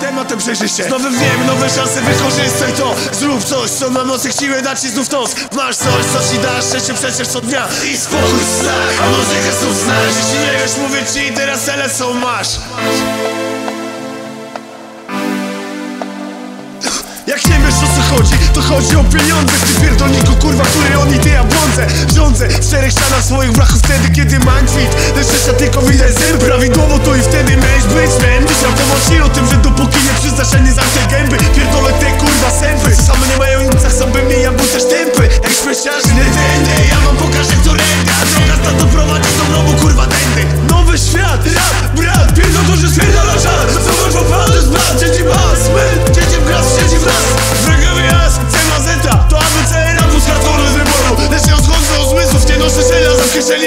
tematem przejrzyj się Z nowym nowe szanse, wykorzystaj to. Zrób coś, co ma mocy, siłę da ci znów nos. Masz coś, co ci da szczęście przecież co dnia. I spokój strach, a muzyka znów znasz Jeśli nie wiesz, mówię ci, teraz tyle co masz. Jak nie wiesz o co chodzi, to chodzi o pieniądze. Ty pierdolniku kurwa, który on i ty ja błądzę. Rządzę czterech ścianach swoich brachów wtedy kiedy mam kwit. Lecz jeszcze tylko widać Prawidłowo to i wtedy miałeś que c'est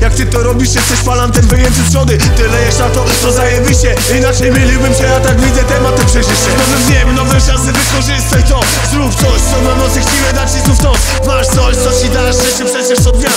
Jak ty to robisz, jesteś falantem wyjęty trzody Ty lejesz na to, to zajebiście. Inaczej myliłbym się, a tak widzę tematem przejrzyj się Nowym dniem, nowe szanse, wykorzystaj to. Zrób coś, co na nocy chciwe dać ci znów nos Masz coś, co ci da szczęście przecież od dnia